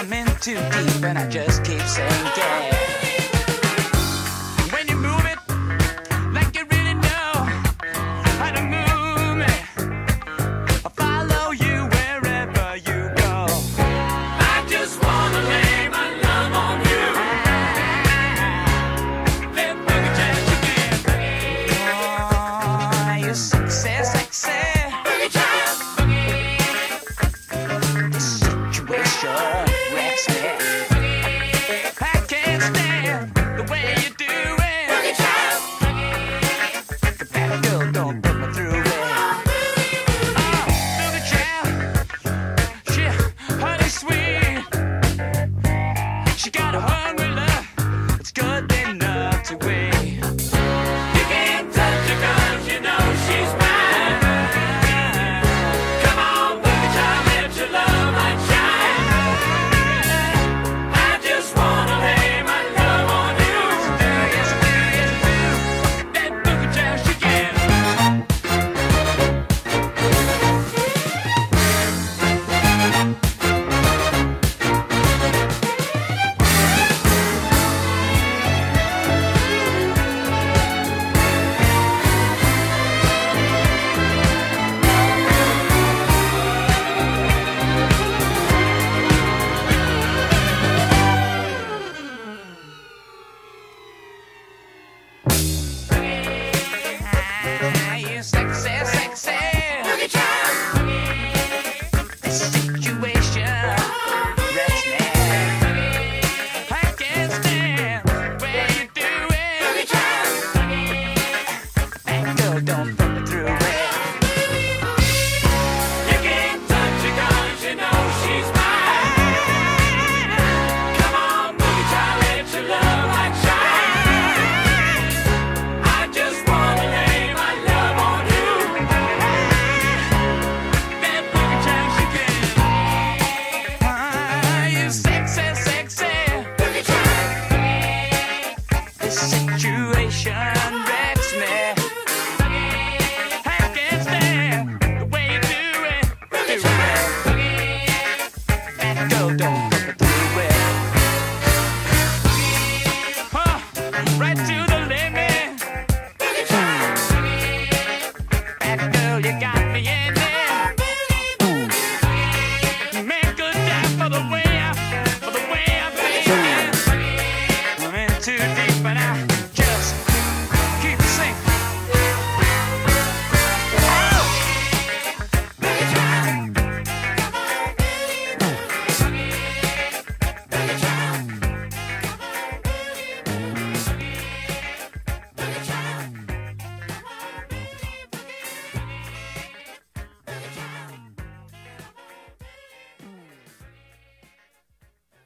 I'm in too deep and I just keep saying yeah. hungry love, it's good enough to win. Go, don't